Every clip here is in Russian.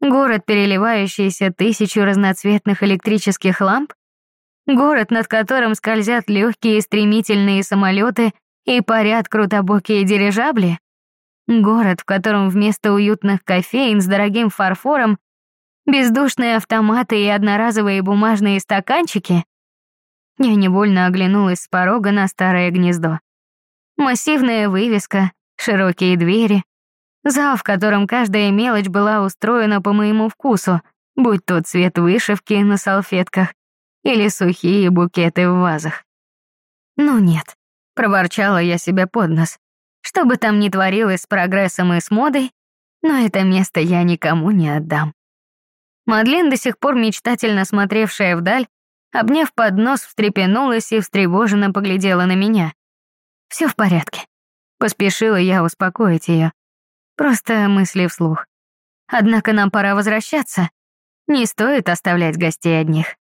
Город, переливающийся тысячу разноцветных электрических ламп? Город, над которым скользят легкие стремительные самолеты и парят крутобокие дирижабли? Город, в котором вместо уютных кофеин с дорогим фарфором бездушные автоматы и одноразовые бумажные стаканчики? Я невольно оглянулась с порога на старое гнездо. Массивная вывеска, широкие двери, Зал, в котором каждая мелочь была устроена по моему вкусу, будь то цвет вышивки на салфетках или сухие букеты в вазах. Ну нет, проворчала я себе под нос. Что бы там ни творилось с прогрессом и с модой, но это место я никому не отдам. Мадлен, до сих пор мечтательно смотревшая вдаль, обняв поднос, встрепенулась и встревоженно поглядела на меня. Все в порядке. Поспешила я успокоить ее. Просто мысли вслух. Однако нам пора возвращаться. Не стоит оставлять гостей одних.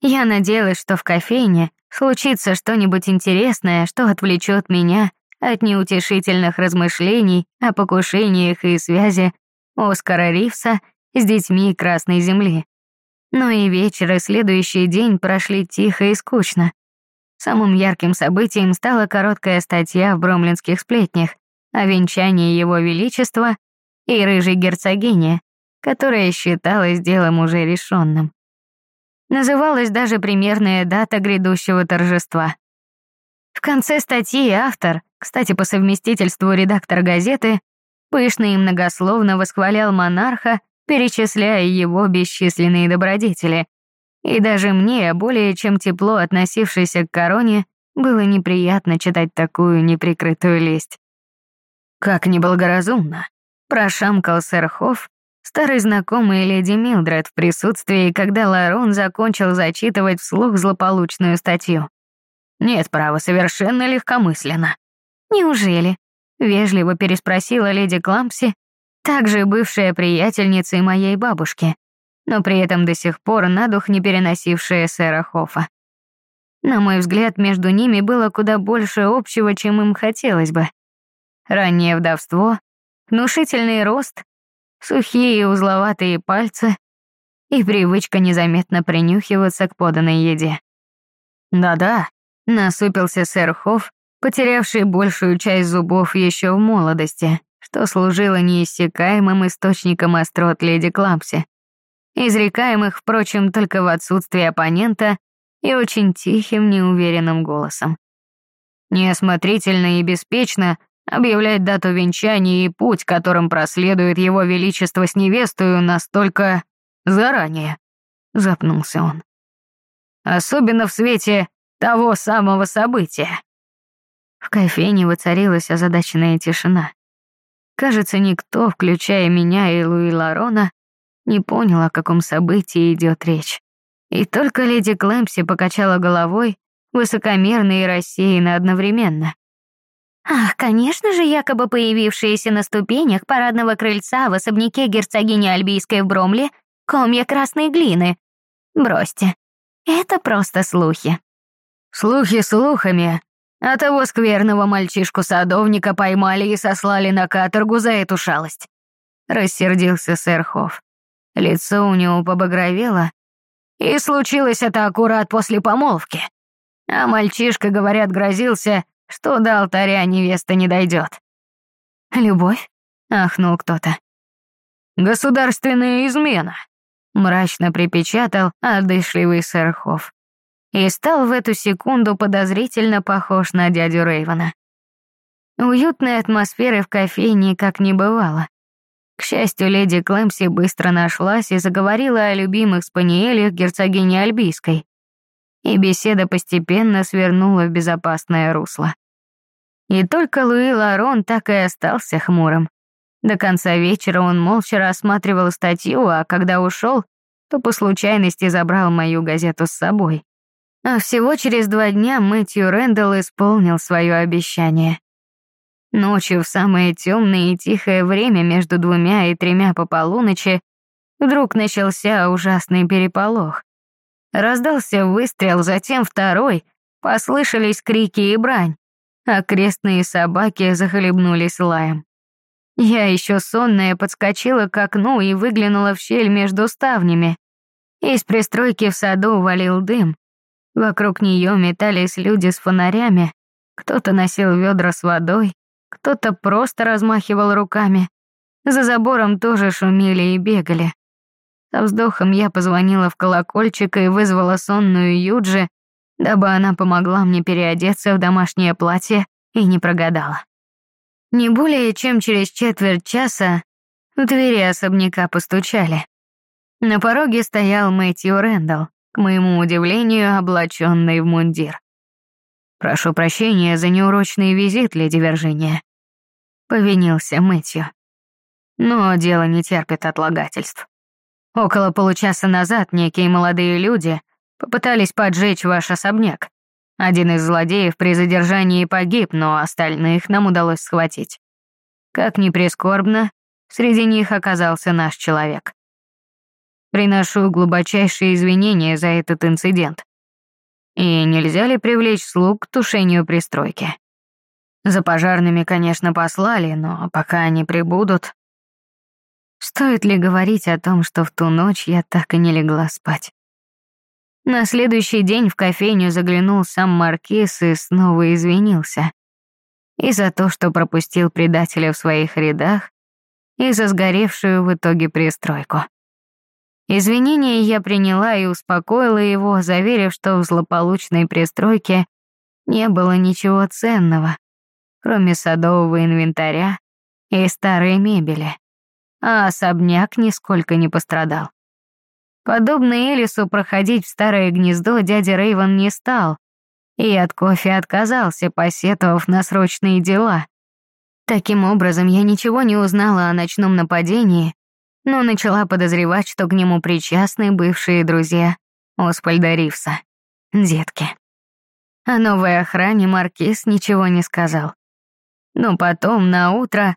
Я надеялась, что в кофейне случится что-нибудь интересное, что отвлечет меня от неутешительных размышлений о покушениях и связи Оскара Ривса с детьми Красной Земли. Но и вечер, и следующий день прошли тихо и скучно. Самым ярким событием стала короткая статья в бромлинских сплетнях, о венчании его величества и рыжей герцогини, которая считалась делом уже решенным. Называлась даже примерная дата грядущего торжества. В конце статьи автор, кстати, по совместительству редактор газеты, пышно и многословно восхвалял монарха, перечисляя его бесчисленные добродетели. И даже мне, более чем тепло относившейся к короне, было неприятно читать такую неприкрытую лесть. «Как неблагоразумно!» — прошамкал сэр Хофф, старый знакомый леди Милдред в присутствии, когда Ларон закончил зачитывать вслух злополучную статью. «Нет, право, совершенно легкомысленно». «Неужели?» — вежливо переспросила леди Клампси, также бывшая приятельница моей бабушки, но при этом до сих пор на дух не переносившая сэра Хоффа. На мой взгляд, между ними было куда больше общего, чем им хотелось бы. Раннее вдовство, внушительный рост, сухие узловатые пальцы и привычка незаметно принюхиваться к поданной еде. «Да-да», — насупился сэр Хофф, потерявший большую часть зубов еще в молодости, что служило неиссякаемым источником острот леди Клампси, изрекаемых, впрочем, только в отсутствии оппонента и очень тихим, неуверенным голосом. Неосмотрительно и беспечно объявлять дату венчания и путь, которым проследует его величество с невестою, настолько заранее», — запнулся он. «Особенно в свете того самого события». В кофейне воцарилась озадаченная тишина. Кажется, никто, включая меня и Луи Ларона, не понял, о каком событии идет речь. И только леди Клэмпси покачала головой, высокомерно и рассеянно одновременно. Ах, конечно же, якобы появившиеся на ступенях парадного крыльца в особняке герцогини Альбийской в Бромле комья красной глины. Бросьте, это просто слухи. Слухи слухами, а того скверного мальчишку-садовника поймали и сослали на каторгу за эту шалость. Рассердился сэр Хофф. Лицо у него побагровело, и случилось это аккурат после помолвки. А мальчишка, говорят, грозился что до алтаря невеста не дойдет. «Любовь?» — ахнул кто-то. «Государственная измена», — мрачно припечатал одышливый сэр Хофф. И стал в эту секунду подозрительно похож на дядю Рейвена. Уютной атмосферы в кофейне как не бывало. К счастью, леди Клэмси быстро нашлась и заговорила о любимых спаниелях герцогини Альбийской и беседа постепенно свернула в безопасное русло. И только Луи Ларон так и остался хмурым. До конца вечера он молча рассматривал статью, а когда ушел, то по случайности забрал мою газету с собой. А всего через два дня Мэтью Рэндалл исполнил свое обещание. Ночью в самое темное и тихое время между двумя и тремя по полуночи вдруг начался ужасный переполох. Раздался выстрел, затем второй, послышались крики и брань. Окрестные собаки захлебнулись лаем. Я еще сонная подскочила к окну и выглянула в щель между ставнями. Из пристройки в саду валил дым. Вокруг нее метались люди с фонарями. Кто-то носил ведра с водой, кто-то просто размахивал руками. За забором тоже шумели и бегали. Со вздохом я позвонила в колокольчик и вызвала сонную Юджи, дабы она помогла мне переодеться в домашнее платье и не прогадала. Не более чем через четверть часа в двери особняка постучали. На пороге стоял Мэтью Рэндалл, к моему удивлению, облаченный в мундир. «Прошу прощения за неурочный визит, леди Виржиния», — повинился Мэтью. «Но дело не терпит отлагательств. Около получаса назад некие молодые люди попытались поджечь ваш особняк. Один из злодеев при задержании погиб, но остальных нам удалось схватить. Как ни прискорбно, среди них оказался наш человек. Приношу глубочайшие извинения за этот инцидент. И нельзя ли привлечь слуг к тушению пристройки? За пожарными, конечно, послали, но пока они прибудут... Стоит ли говорить о том, что в ту ночь я так и не легла спать? На следующий день в кофейню заглянул сам Маркиз и снова извинился. И за то, что пропустил предателя в своих рядах, и за сгоревшую в итоге пристройку. Извинения я приняла и успокоила его, заверив, что в злополучной пристройке не было ничего ценного, кроме садового инвентаря и старой мебели, а особняк нисколько не пострадал. Подобно Элису проходить в старое гнездо дядя Рейвен не стал, и от кофе отказался, посетовав на срочные дела. Таким образом, я ничего не узнала о ночном нападении но начала подозревать, что к нему причастны бывшие друзья Оспальда Ривса, детки. О новой охране Маркиз ничего не сказал. Но потом, на утро,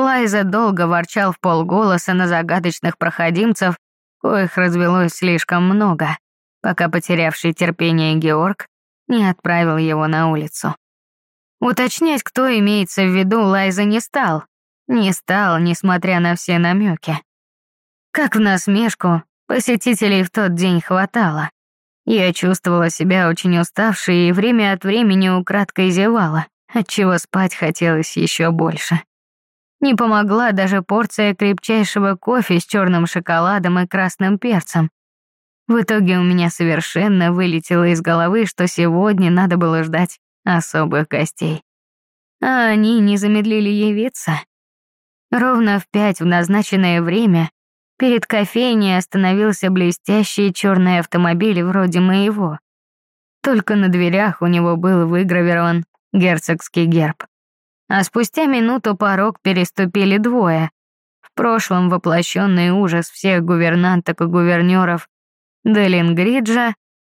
Лайза долго ворчал в полголоса на загадочных проходимцев, коих развелось слишком много, пока потерявший терпение Георг не отправил его на улицу. Уточнять, кто имеется в виду, Лайза не стал. Не стал, несмотря на все намеки. Как в насмешку, посетителей в тот день хватало. Я чувствовала себя очень уставшей и время от времени украдкой зевала, отчего спать хотелось еще больше. Не помогла даже порция крепчайшего кофе с черным шоколадом и красным перцем. В итоге у меня совершенно вылетело из головы, что сегодня надо было ждать особых гостей. А они не замедлили явиться. Ровно в пять в назначенное время Перед кофейней остановился блестящий черный автомобиль вроде моего. Только на дверях у него был выгравирован герцогский герб. А спустя минуту порог переступили двое. В прошлом воплощенный ужас всех гувернанток и гувернеров Делингриджа,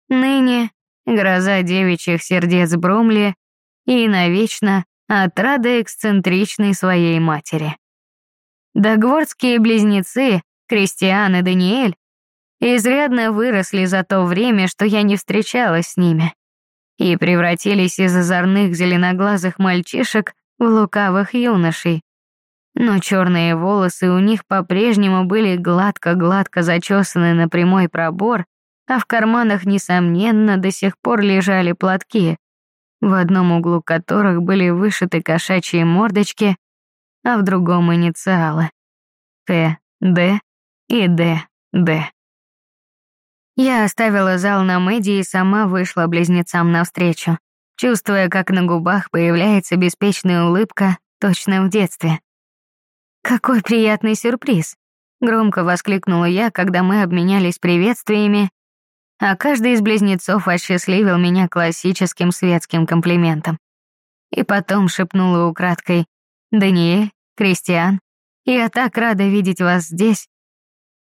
ныне гроза девичьих сердец Брумли и навечно отрада эксцентричной своей матери. Догворские близнецы Кристиан и Даниэль изрядно выросли за то время, что я не встречалась с ними, и превратились из озорных зеленоглазых мальчишек в лукавых юношей. Но черные волосы у них по-прежнему были гладко-гладко зачесаны на прямой пробор, а в карманах, несомненно, до сих пор лежали платки, в одном углу которых были вышиты кошачьи мордочки, а в другом инициалы. П. Д и Д. Д. Я оставила зал на Мэдди и сама вышла близнецам навстречу, чувствуя, как на губах появляется беспечная улыбка, точно в детстве. «Какой приятный сюрприз!» — громко воскликнула я, когда мы обменялись приветствиями, а каждый из близнецов осчастливил меня классическим светским комплиментом. И потом шепнула украдкой «Даниэль, Кристиан, я так рада видеть вас здесь,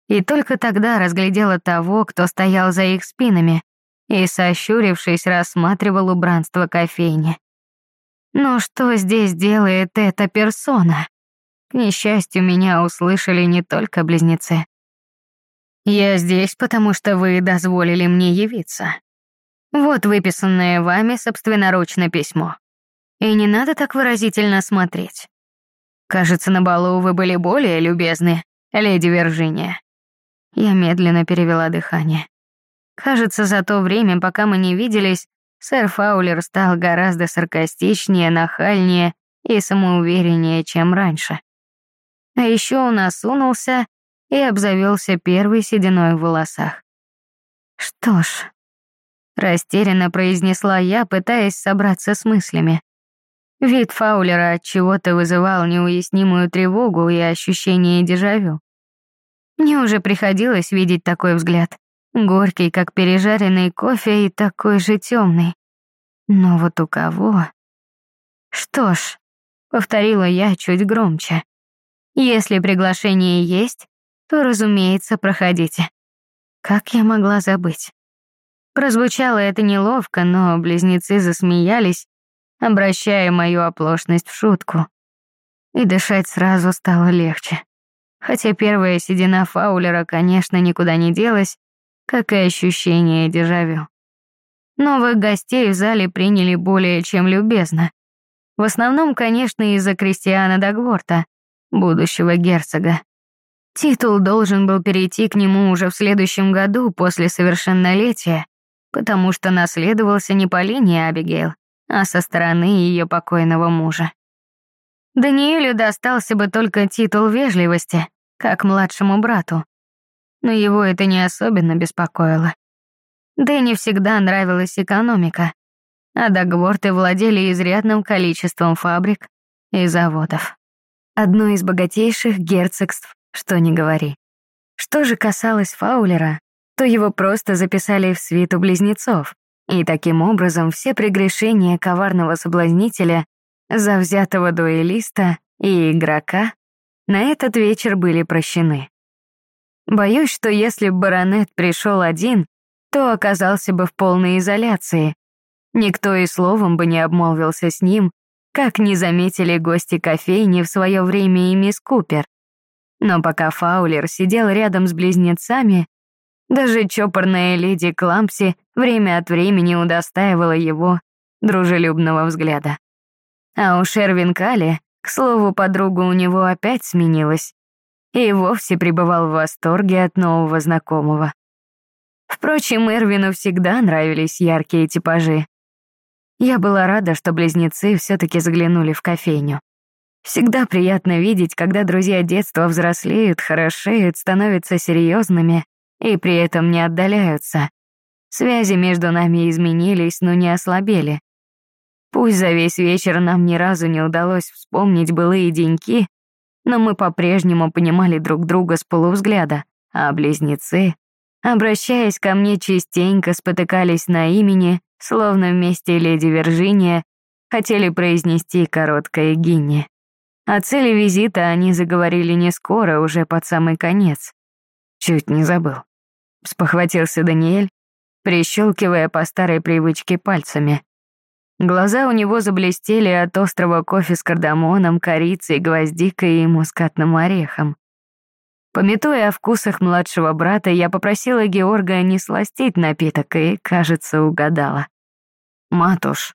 и только тогда разглядела того, кто стоял за их спинами и, сощурившись, рассматривал убранство кофейни. Но что здесь делает эта персона? К несчастью, меня услышали не только близнецы. «Я здесь, потому что вы дозволили мне явиться. Вот выписанное вами собственноручно письмо. И не надо так выразительно смотреть. Кажется, на балу вы были более любезны, леди Виржиния. Я медленно перевела дыхание. Кажется, за то время, пока мы не виделись, сэр Фаулер стал гораздо саркастичнее, нахальнее и самоувереннее, чем раньше. А еще он осунулся и обзавелся первой сединой в волосах. Что ж, растерянно произнесла я, пытаясь собраться с мыслями. Вид Фаулера от чего-то вызывал неуяснимую тревогу и ощущение дежавю. Мне уже приходилось видеть такой взгляд, горький, как пережаренный кофе, и такой же темный. Но вот у кого? Что ж, повторила я чуть громче. Если приглашение есть, то, разумеется, проходите. Как я могла забыть? Прозвучало это неловко, но близнецы засмеялись, обращая мою оплошность в шутку. И дышать сразу стало легче. Хотя первая седина Фаулера, конечно, никуда не делась, как и ощущение дежавю. Новых гостей в зале приняли более чем любезно. В основном, конечно, из-за Кристиана Дагворта, будущего герцога. Титул должен был перейти к нему уже в следующем году после совершеннолетия, потому что наследовался не по линии Абигейл, а со стороны ее покойного мужа. Даниэлю достался бы только титул вежливости, как младшему брату. Но его это не особенно беспокоило. Дэнни всегда нравилась экономика, а Дагворты владели изрядным количеством фабрик и заводов. Одно из богатейших герцогств, что ни говори. Что же касалось Фаулера, то его просто записали в свиту близнецов, и таким образом все прегрешения коварного соблазнителя, завзятого дуэлиста и игрока на этот вечер были прощены. Боюсь, что если баронет пришел один, то оказался бы в полной изоляции. Никто и словом бы не обмолвился с ним, как не заметили гости кофейни в свое время и мисс Купер. Но пока Фаулер сидел рядом с близнецами, даже чопорная леди Клампси время от времени удостаивала его дружелюбного взгляда. А у Шервин Кали, к слову, подруга у него опять сменилась, и вовсе пребывал в восторге от нового знакомого. Впрочем, Эрвину всегда нравились яркие типажи. Я была рада, что близнецы все таки заглянули в кофейню. Всегда приятно видеть, когда друзья детства взрослеют, хорошеют, становятся серьезными и при этом не отдаляются. Связи между нами изменились, но не ослабели. Пусть за весь вечер нам ни разу не удалось вспомнить былые деньки, но мы по-прежнему понимали друг друга с полувзгляда, а близнецы, обращаясь ко мне частенько, спотыкались на имени, словно вместе леди Виржиния хотели произнести короткое гинни. О цели визита они заговорили не скоро, уже под самый конец. Чуть не забыл спохватился Даниэль, прищелкивая по старой привычке пальцами. Глаза у него заблестели от острого кофе с кардамоном, корицей, гвоздикой и мускатным орехом. Пометуя о вкусах младшего брата, я попросила Георга не сластить напиток и, кажется, угадала. «Матуш».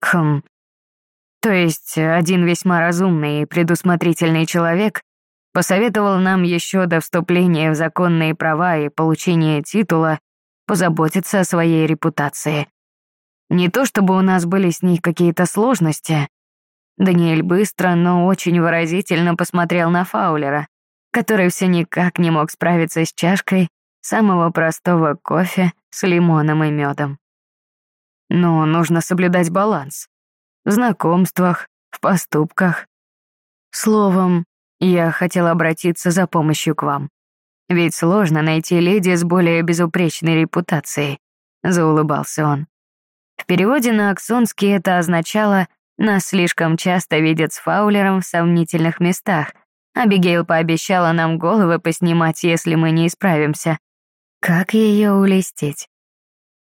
Хм. То есть один весьма разумный и предусмотрительный человек посоветовал нам еще до вступления в законные права и получения титула позаботиться о своей репутации. Не то чтобы у нас были с ней какие-то сложности. Даниэль быстро, но очень выразительно посмотрел на Фаулера, который все никак не мог справиться с чашкой самого простого кофе с лимоном и медом. Но нужно соблюдать баланс. В знакомствах, в поступках. Словом, я хотел обратиться за помощью к вам. Ведь сложно найти леди с более безупречной репутацией», — заулыбался он. В переводе на аксонский это означало «нас слишком часто видят с Фаулером в сомнительных местах», Абигейл пообещала нам головы поснимать, если мы не исправимся. Как ее улестить?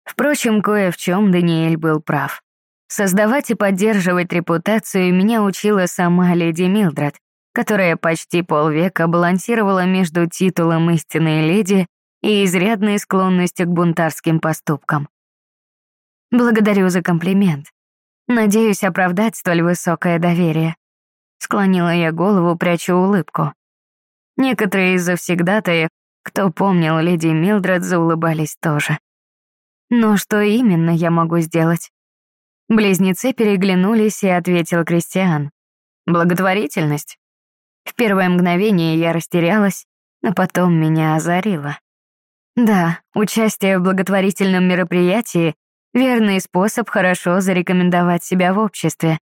Впрочем, кое в чем Даниэль был прав. Создавать и поддерживать репутацию меня учила сама леди Милдред, которая почти полвека балансировала между титулом истинной леди и изрядной склонностью к бунтарским поступкам. Благодарю за комплимент. Надеюсь оправдать столь высокое доверие. Склонила я голову, пряча улыбку. Некоторые из завсегдатаев, кто помнил леди Милдред, заулыбались тоже. Но что именно я могу сделать? Близнецы переглянулись, и ответил Кристиан. Благотворительность. В первое мгновение я растерялась, но потом меня озарило. Да, участие в благотворительном мероприятии — верный способ хорошо зарекомендовать себя в обществе.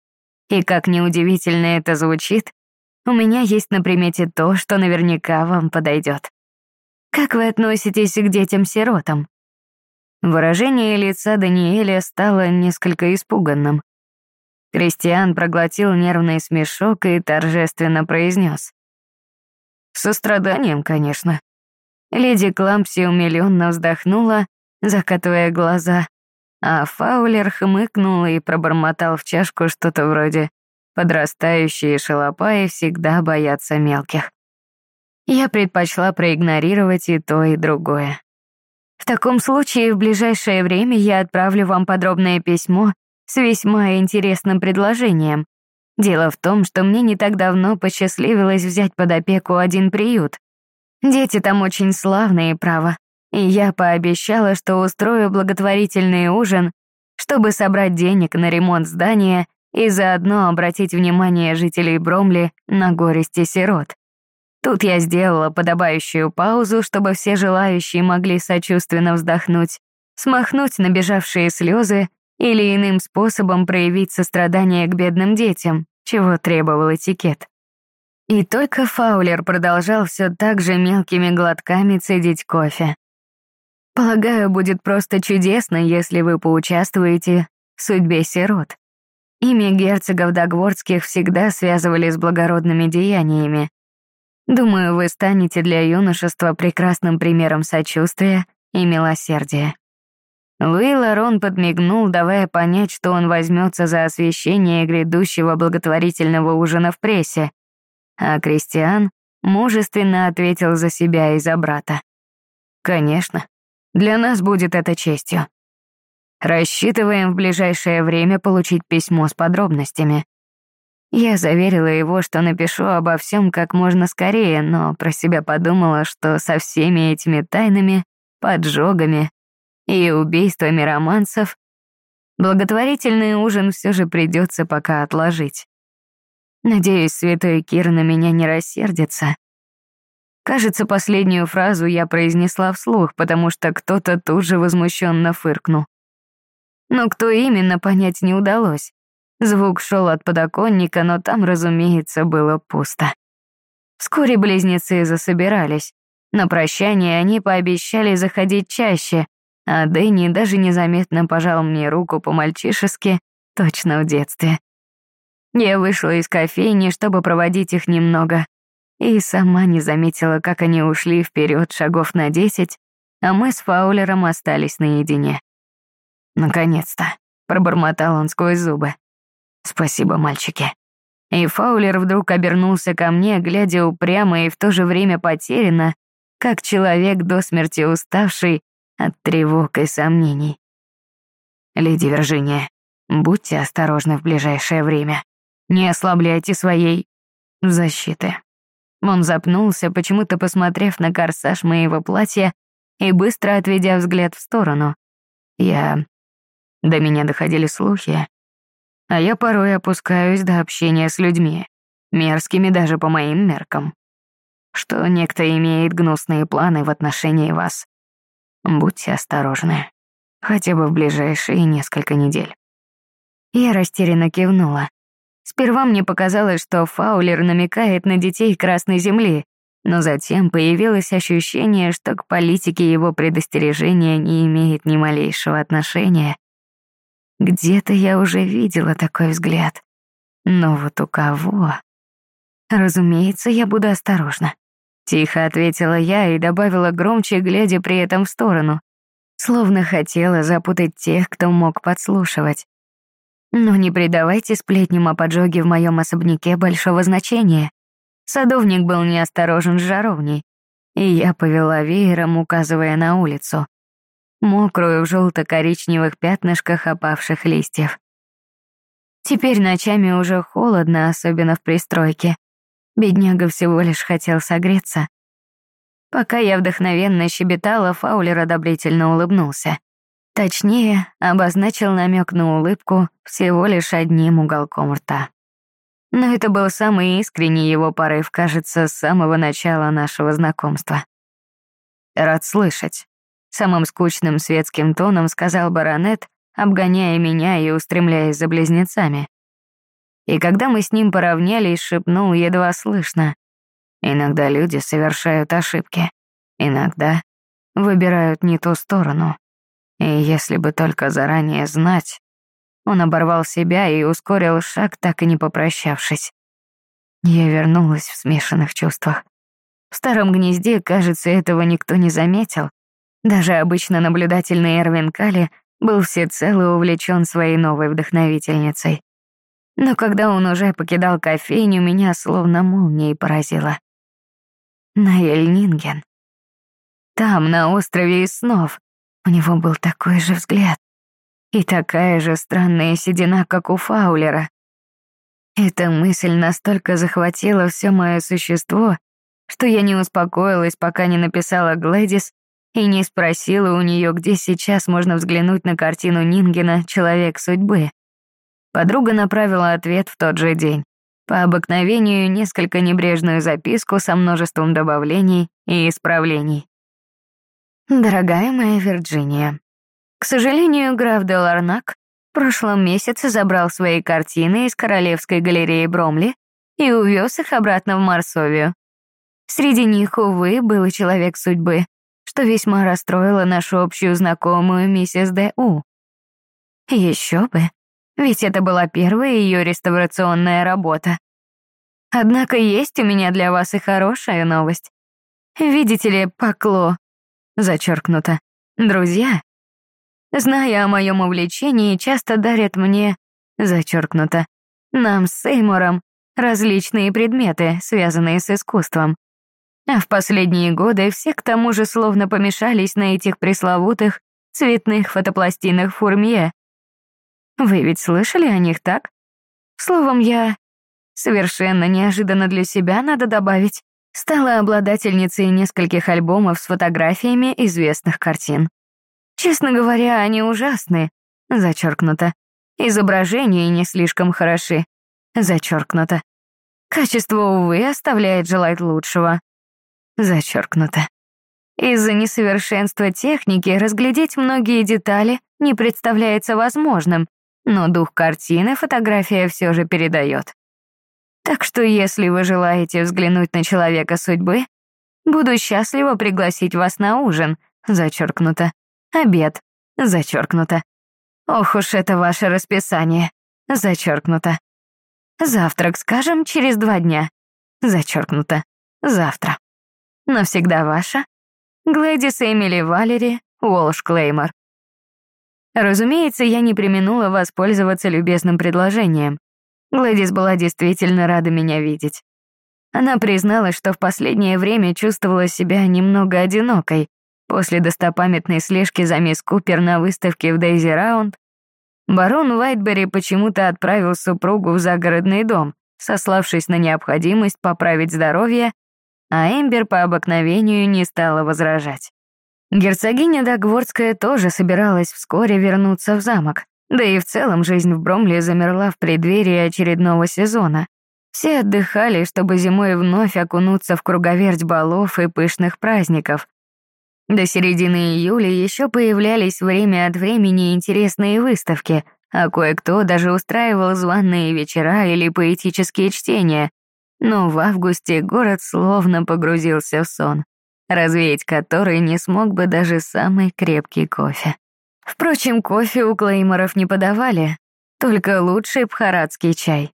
И как неудивительно это звучит, у меня есть на примете то, что наверняка вам подойдет. Как вы относитесь к детям-сиротам? Выражение лица Даниэля стало несколько испуганным. Кристиан проглотил нервный смешок и торжественно произнес. «Состраданием, конечно». Леди Клампси умилённо вздохнула, закатывая глаза, а Фаулер хмыкнул и пробормотал в чашку что-то вроде «подрастающие шалопаи всегда боятся мелких». Я предпочла проигнорировать и то, и другое. В таком случае в ближайшее время я отправлю вам подробное письмо с весьма интересным предложением. Дело в том, что мне не так давно посчастливилось взять под опеку один приют. Дети там очень славные, право. И я пообещала, что устрою благотворительный ужин, чтобы собрать денег на ремонт здания и заодно обратить внимание жителей Бромли на горести сирот. Тут я сделала подобающую паузу, чтобы все желающие могли сочувственно вздохнуть, смахнуть набежавшие слезы или иным способом проявить сострадание к бедным детям, чего требовал этикет. И только Фаулер продолжал все так же мелкими глотками цедить кофе. Полагаю, будет просто чудесно, если вы поучаствуете в судьбе сирот. Имя герцогов Дагвордских всегда связывали с благородными деяниями, Думаю, вы станете для юношества прекрасным примером сочувствия и милосердия». Луи Ларон подмигнул, давая понять, что он возьмется за освещение грядущего благотворительного ужина в прессе, а Кристиан мужественно ответил за себя и за брата. «Конечно, для нас будет это честью. Рассчитываем в ближайшее время получить письмо с подробностями. Я заверила его, что напишу обо всем как можно скорее, но про себя подумала, что со всеми этими тайнами, поджогами и убийствами романцев благотворительный ужин все же придется пока отложить. Надеюсь, святой Кир на меня не рассердится. Кажется, последнюю фразу я произнесла вслух, потому что кто-то тут же возмущенно фыркнул. Но кто именно, понять не удалось. Звук шел от подоконника, но там, разумеется, было пусто. Вскоре близнецы засобирались. На прощание они пообещали заходить чаще, а Дэнни даже незаметно пожал мне руку по-мальчишески, точно в детстве. Я вышла из кофейни, чтобы проводить их немного, и сама не заметила, как они ушли вперед шагов на десять, а мы с Фаулером остались наедине. «Наконец-то», — пробормотал он сквозь зубы. «Спасибо, мальчики». И Фаулер вдруг обернулся ко мне, глядя упрямо и в то же время потерянно, как человек до смерти уставший от тревог и сомнений. «Леди Виржиния, будьте осторожны в ближайшее время. Не ослабляйте своей защиты». Он запнулся, почему-то посмотрев на корсаж моего платья и быстро отведя взгляд в сторону. Я... До меня доходили слухи, а я порой опускаюсь до общения с людьми, мерзкими даже по моим меркам, что некто имеет гнусные планы в отношении вас. Будьте осторожны, хотя бы в ближайшие несколько недель. Я растерянно кивнула. Сперва мне показалось, что Фаулер намекает на детей Красной Земли, но затем появилось ощущение, что к политике его предостережения не имеет ни малейшего отношения. Где-то я уже видела такой взгляд. Но вот у кого? Разумеется, я буду осторожна. Тихо ответила я и добавила громче, глядя при этом в сторону. Словно хотела запутать тех, кто мог подслушивать. Но не придавайте сплетням о поджоге в моем особняке большого значения. Садовник был неосторожен с жаровней, и я повела веером, указывая на улицу мокрую в желто-коричневых пятнышках опавших листьев. Теперь ночами уже холодно, особенно в пристройке. Бедняга всего лишь хотел согреться. Пока я вдохновенно щебетала, Фаулер одобрительно улыбнулся. Точнее, обозначил намек на улыбку всего лишь одним уголком рта. Но это был самый искренний его порыв, кажется, с самого начала нашего знакомства. «Рад слышать», — самым скучным светским тоном сказал баронет, обгоняя меня и устремляясь за близнецами. И когда мы с ним поравнялись, шепнул едва слышно. Иногда люди совершают ошибки. Иногда выбирают не ту сторону. И если бы только заранее знать... Он оборвал себя и ускорил шаг, так и не попрощавшись. Я вернулась в смешанных чувствах. В старом гнезде, кажется, этого никто не заметил. Даже обычно наблюдательный Эрвин Калли был всецело увлечен своей новой вдохновительницей. Но когда он уже покидал кофейню, меня словно молнией поразило. Наэль Нинген. Там, на острове из снов, у него был такой же взгляд. И такая же странная седина, как у Фаулера. Эта мысль настолько захватила все мое существо, что я не успокоилась, пока не написала Глэдис и не спросила у нее, где сейчас можно взглянуть на картину Нингена «Человек судьбы». Подруга направила ответ в тот же день. По обыкновению несколько небрежную записку со множеством добавлений и исправлений. «Дорогая моя Вирджиния, к сожалению, граф де Ларнак в прошлом месяце забрал свои картины из Королевской галереи Бромли и увез их обратно в Марсовию. Среди них, увы, был и человек судьбы, что весьма расстроило нашу общую знакомую миссис Д. У. Еще бы, ведь это была первая ее реставрационная работа. Однако есть у меня для вас и хорошая новость. Видите ли, Покло, зачеркнуто, друзья, зная о моем увлечении, часто дарят мне, зачеркнуто, нам с Сеймуром различные предметы, связанные с искусством. А в последние годы все к тому же словно помешались на этих пресловутых цветных фотопластинах Фурмье. Вы ведь слышали о них, так? Словом, я совершенно неожиданно для себя, надо добавить, стала обладательницей нескольких альбомов с фотографиями известных картин. Честно говоря, они ужасны, зачеркнуто. Изображения не слишком хороши, зачеркнуто. Качество, увы, оставляет желать лучшего зачеркнуто. Из-за несовершенства техники разглядеть многие детали не представляется возможным, но дух картины фотография все же передает. Так что если вы желаете взглянуть на человека судьбы, буду счастлива пригласить вас на ужин, зачеркнуто, обед, зачеркнуто. Ох уж это ваше расписание, зачеркнуто. Завтрак, скажем, через два дня, зачеркнуто, завтра. Навсегда ваша Глэдис Эмили Валери Уолш Клеймор. Разумеется, я не применула воспользоваться любезным предложением. Глэдис была действительно рада меня видеть. Она призналась, что в последнее время чувствовала себя немного одинокой. После достопамятной слежки за мисс Купер на выставке в Дейзи Раунд барон Уайтбери почему-то отправил супругу в загородный дом, сославшись на необходимость поправить здоровье а Эмбер по обыкновению не стала возражать. Герцогиня Дагвордская тоже собиралась вскоре вернуться в замок, да и в целом жизнь в Бромле замерла в преддверии очередного сезона. Все отдыхали, чтобы зимой вновь окунуться в круговерть балов и пышных праздников. До середины июля еще появлялись время от времени интересные выставки, а кое-кто даже устраивал званные вечера или поэтические чтения, но в августе город словно погрузился в сон, развеять который не смог бы даже самый крепкий кофе. Впрочем, кофе у Клейморов не подавали, только лучший бхаратский чай.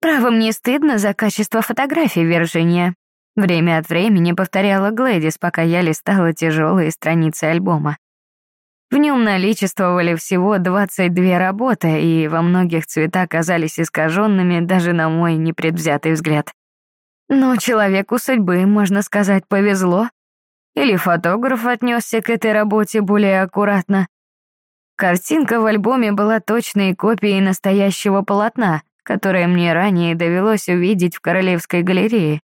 «Право, мне стыдно за качество фотографий, Виржиния», Время от времени повторяла Глэдис, пока я листала тяжелые страницы альбома. В нем наличествовали всего 22 работы, и во многих цвета казались искаженными даже на мой непредвзятый взгляд. Но человеку судьбы, можно сказать, повезло. Или фотограф отнесся к этой работе более аккуратно. Картинка в альбоме была точной копией настоящего полотна, которое мне ранее довелось увидеть в Королевской галерее.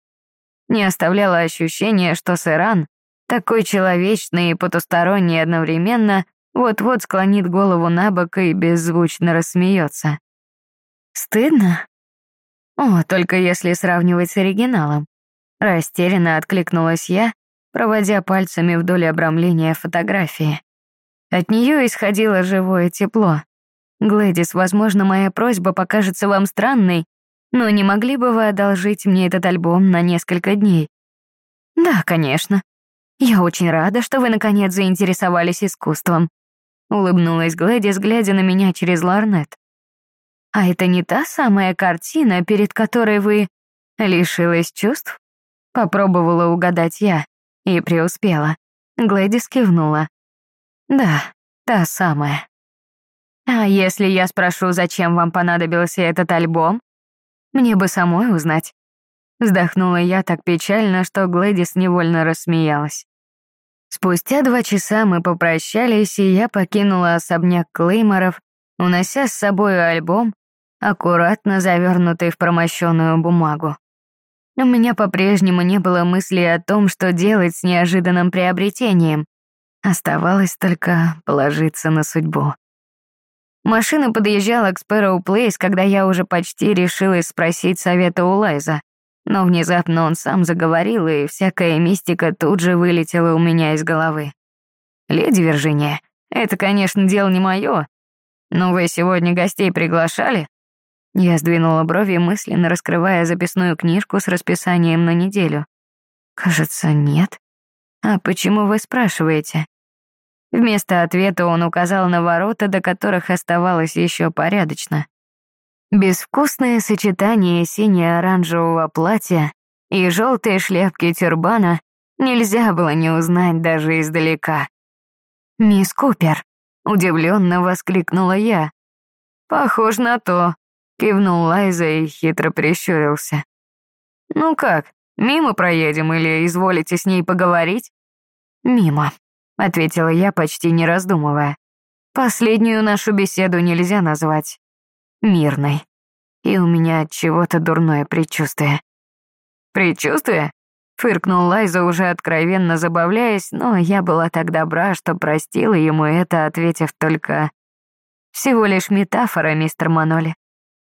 Не оставляло ощущения, что Сэран, такой человечный и потусторонний одновременно, вот-вот склонит голову на бок и беззвучно рассмеется. Стыдно? О, только если сравнивать с оригиналом. Растерянно откликнулась я, проводя пальцами вдоль обрамления фотографии. От нее исходило живое тепло. Глэдис, возможно, моя просьба покажется вам странной, но не могли бы вы одолжить мне этот альбом на несколько дней? Да, конечно. Я очень рада, что вы наконец заинтересовались искусством. Улыбнулась Глэдис, глядя на меня через ларнет. А это не та самая картина, перед которой вы лишилась чувств? Попробовала угадать я и преуспела. Глэдис кивнула. Да, та самая. А если я спрошу, зачем вам понадобился этот альбом? Мне бы самой узнать. Вздохнула я так печально, что Глэдис невольно рассмеялась. Спустя два часа мы попрощались, и я покинула особняк Клейморов, унося с собой альбом, аккуратно завернутый в промощенную бумагу. У меня по-прежнему не было мысли о том, что делать с неожиданным приобретением. Оставалось только положиться на судьбу. Машина подъезжала к Спэроу Плейс, когда я уже почти решилась спросить совета у Лайза. Но внезапно он сам заговорил, и всякая мистика тут же вылетела у меня из головы. «Леди Виржиния, это, конечно, дело не мое, но вы сегодня гостей приглашали?» Я сдвинула брови, мысленно раскрывая записную книжку с расписанием на неделю. «Кажется, нет. А почему вы спрашиваете?» Вместо ответа он указал на ворота, до которых оставалось еще порядочно. Безвкусное сочетание сине-оранжевого платья и желтой шляпки тюрбана нельзя было не узнать даже издалека. «Мисс Купер», — удивленно воскликнула я. «Похож на то», — кивнул Лайза и хитро прищурился. «Ну как, мимо проедем или изволите с ней поговорить?» «Мимо», ответила я, почти не раздумывая. Последнюю нашу беседу нельзя назвать мирной. И у меня от чего-то дурное предчувствие. Предчувствие? Фыркнул Лайза, уже откровенно забавляясь, но я была так добра, что простила ему это, ответив только «Всего лишь метафора, мистер Маноли.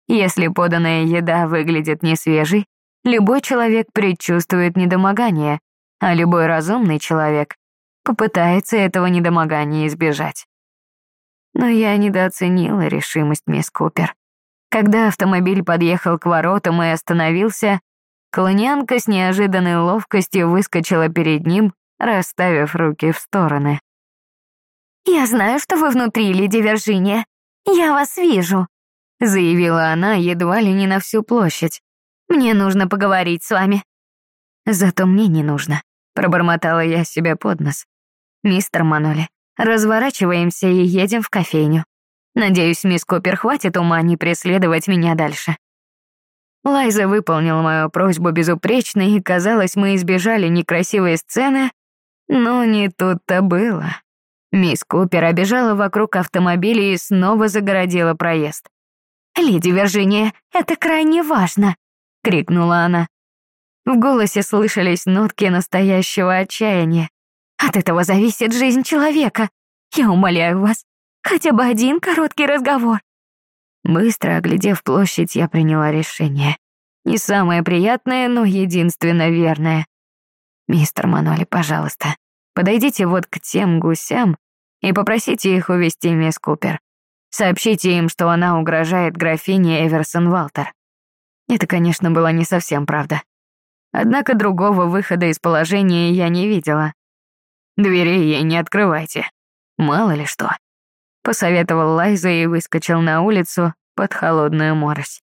Если поданная еда выглядит несвежей, любой человек предчувствует недомогание, а любой разумный человек попытается этого недомогания избежать. Но я недооценила решимость мисс Купер. Когда автомобиль подъехал к воротам и остановился, колонянка с неожиданной ловкостью выскочила перед ним, расставив руки в стороны. «Я знаю, что вы внутри, леди Виржиния. Я вас вижу», — заявила она едва ли не на всю площадь. «Мне нужно поговорить с вами». «Зато мне не нужно», — пробормотала я себе под нос. «Мистер Маноли, разворачиваемся и едем в кофейню. Надеюсь, мисс Копер хватит ума не преследовать меня дальше». Лайза выполнила мою просьбу безупречно, и, казалось, мы избежали некрасивой сцены, но не тут-то было. Мисс Купер обежала вокруг автомобиля и снова загородила проезд. «Леди Виржиния, это крайне важно!» — крикнула она. В голосе слышались нотки настоящего отчаяния. От этого зависит жизнь человека. Я умоляю вас, хотя бы один короткий разговор». Быстро оглядев площадь, я приняла решение. Не самое приятное, но единственно верное. «Мистер Маноли, пожалуйста, подойдите вот к тем гусям и попросите их увести мисс Купер. Сообщите им, что она угрожает графине Эверсон Валтер». Это, конечно, была не совсем правда. Однако другого выхода из положения я не видела. Дверей ей не открывайте. Мало ли что. Посоветовал Лайза и выскочил на улицу под холодную морось.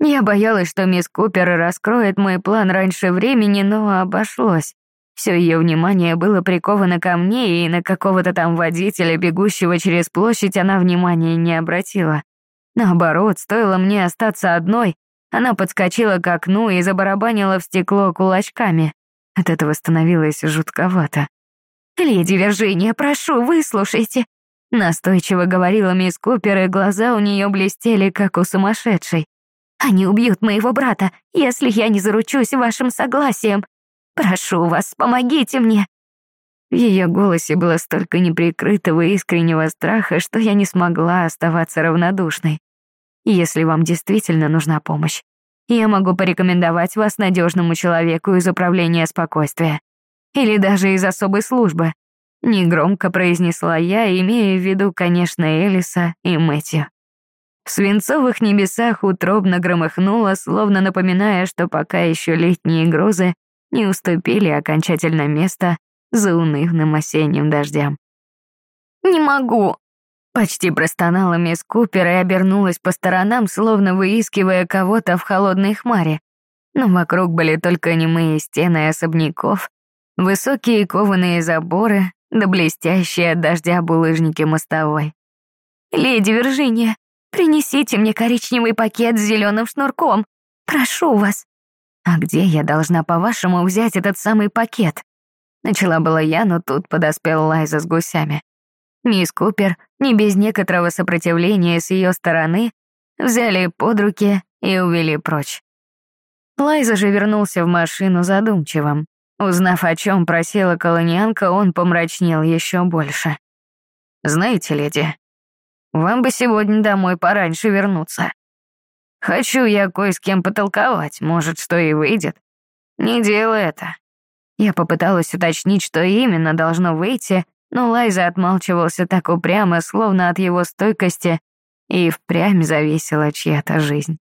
Я боялась, что мисс Купер раскроет мой план раньше времени, но обошлось. Все ее внимание было приковано ко мне, и на какого-то там водителя, бегущего через площадь, она внимания не обратила. Наоборот, стоило мне остаться одной, она подскочила к окну и забарабанила в стекло кулачками. От этого становилось жутковато. «Леди Виржиния, прошу, выслушайте. Настойчиво говорила мисс Купер, и глаза у нее блестели, как у сумасшедшей. «Они убьют моего брата, если я не заручусь вашим согласием. Прошу вас, помогите мне!» В ее голосе было столько неприкрытого искреннего страха, что я не смогла оставаться равнодушной. Если вам действительно нужна помощь, я могу порекомендовать вас надежному человеку из управления спокойствия. Или даже из особой службы. Негромко произнесла я, имея в виду, конечно, Элиса и Мэтью. В свинцовых небесах утробно громыхнуло, словно напоминая, что пока еще летние грозы не уступили окончательно место за унывным осенним дождям. «Не могу!» Почти простонала мисс Купер и обернулась по сторонам, словно выискивая кого-то в холодной хмаре. Но вокруг были только немые стены особняков, высокие кованые заборы да блестящие от дождя булыжники мостовой. «Леди Виржиния, принесите мне коричневый пакет с зеленым шнурком. Прошу вас». «А где я должна, по-вашему, взять этот самый пакет?» Начала была я, но тут подоспел Лайза с гусями. Мисс Купер, не без некоторого сопротивления с ее стороны, взяли под руки и увели прочь. Лайза же вернулся в машину задумчивым. Узнав, о чем просила колонианка, он помрачнел еще больше. «Знаете, леди, вам бы сегодня домой пораньше вернуться. Хочу я кое с кем потолковать, может, что и выйдет. Не делай это. Я попыталась уточнить, что именно должно выйти, но Лайза отмалчивался так упрямо, словно от его стойкости и впрямь зависела чья-то жизнь.